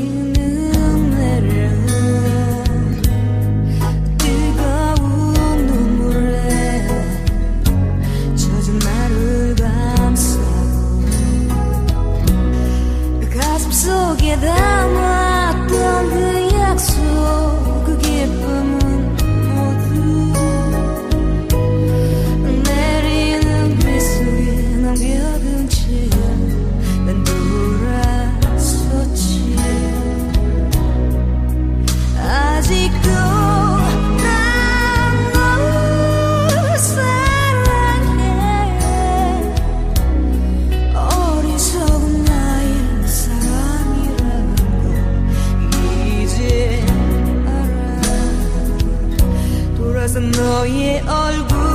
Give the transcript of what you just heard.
You. 그래서 너의 얼굴.